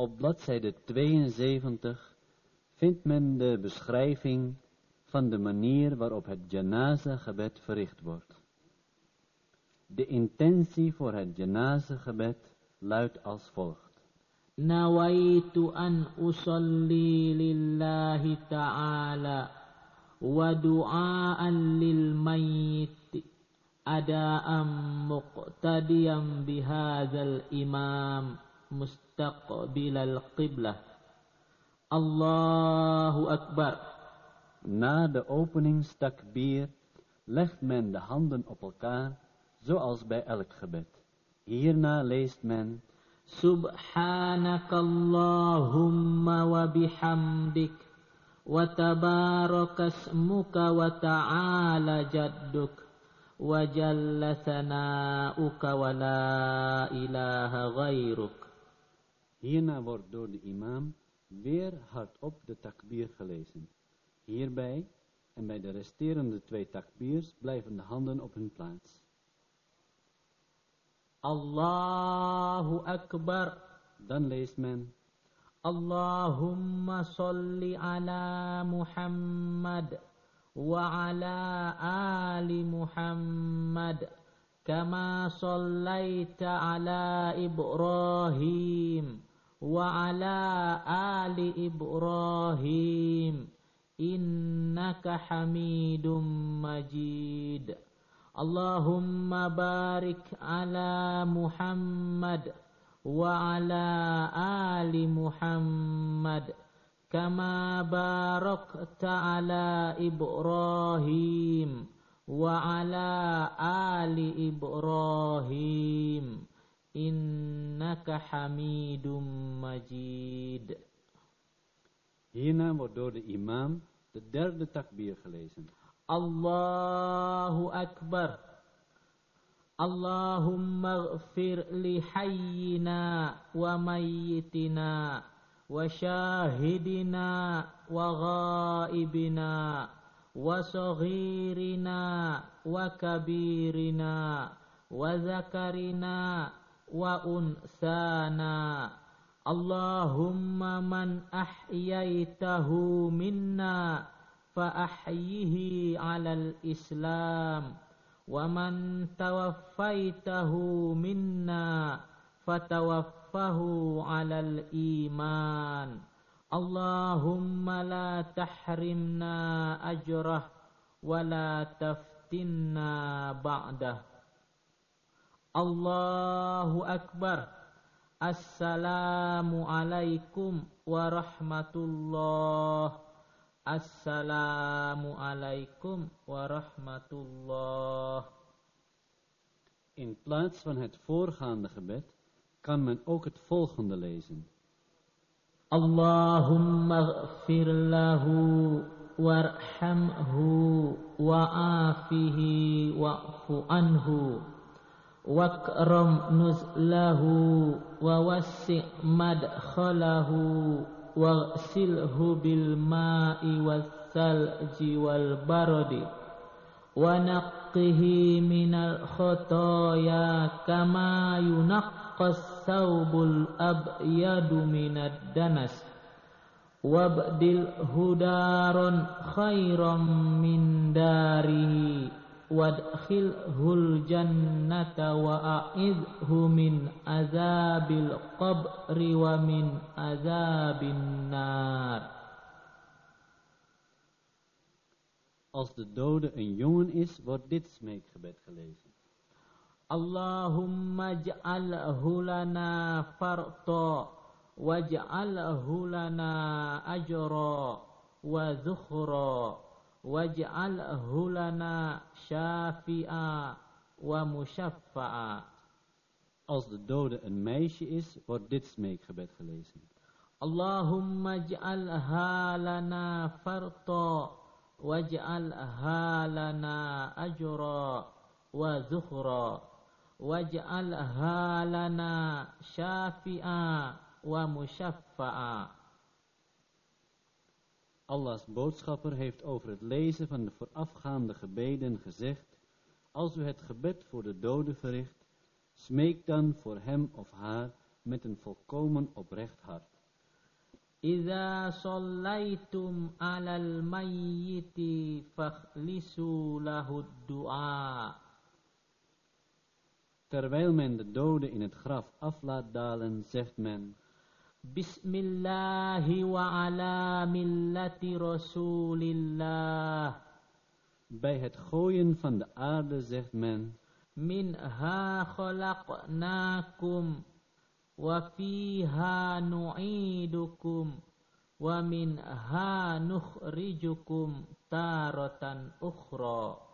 Op bladzijde 72 vindt men de beschrijving van de manier waarop het janaza-gebed verricht wordt. De intentie voor het janaza-gebed luidt als volgt. Nawaitu an usalli lillahi ta'ala wa du'a'an lil mayyit ada'am muqtadiyam bihazal imam. مستقبل القبلة. الله أكبر. Na de openingstakbir legt men de handen op elkaar, zoals bij elk gebed. Hierna leest men سبحانك اللهم وبحمدك وتبارك اسمك وتعالى جدك وجل ثناؤك ولا إله غيرك Hierna wordt door de imam weer hardop de takbir gelezen. Hierbij en bij de resterende twee takbirs blijven de handen op hun plaats. الله أكبر Dan leest men اللهم صل على محمد وعلى آل محمد كما صليت على إبراهيم wa ala ali Ibrahim. Innaka Hamidum Majid. Allahumma barik ala Muhammad wa ala ali Muhammad. Kama barakta ala Ibrahim wa ala ali Ibrahim. إنك حميد مجيد Hierna wordt door de imam de derde takbir gelezen. الله أكبر اللهم اغفر لحينا وميتنا وشاهدنا وغائبنا وصغيرنا وكبيرنا وذكرنا wa unsana. Allahumma man ahyaitahu minna fa ahyihi 'alal Islam wa man tawaffaitahu minna fatawaffahu 'alal iman. Allahumma la tahrimna ajrah wa la taftinna ba'dah. الله أكبر السلام عليكم ورحمة الله السلام عليكم ورحمة الله In plaats van het voorgaande gebed kan men ook het volgende lezen. اللهم اغفر له وارحمه وعافه واعف عنه واكرم نزله ووسع مدخله واغسله بالماء والثلج والبرد. ونقه من الخطايا كما ينقى الثوب الأبيض من الدنس. وابدله دارا خيرا من داره. وادخله الجنة وأعذه من عذاب القبر ومن عذاب النار Als de dode een jongen is, wordt dit smeekgebed gelezen. اللهم اجعله لنا فرطا واجعله لنا أجرا وذخرا واجعله لنا شافئا ومشفعا Als de dode een meisje is, wordt dit smeekgebed gelezen. اللهم اجعلها لنا فرطا واجعلها لنا أجرا وذخرا واجعلها لنا شافئا ومشفعا Allahs boodschapper heeft over het lezen van de voorafgaande gebeden gezegd, als u het gebed voor de dode verricht, smeek dan voor hem of haar met een volkomen oprecht hart. إذا صليتم على الميت فاخلصوا له الدعاء Terwijl men de dode in het graf af laat dalen, zegt men, بسم الله وعلى ملة رسول الله. Bij het gooien van de aarde zegt men, منها خلقناكم وفيها نعيدكم ومنها نخرجكم تارة أخرى.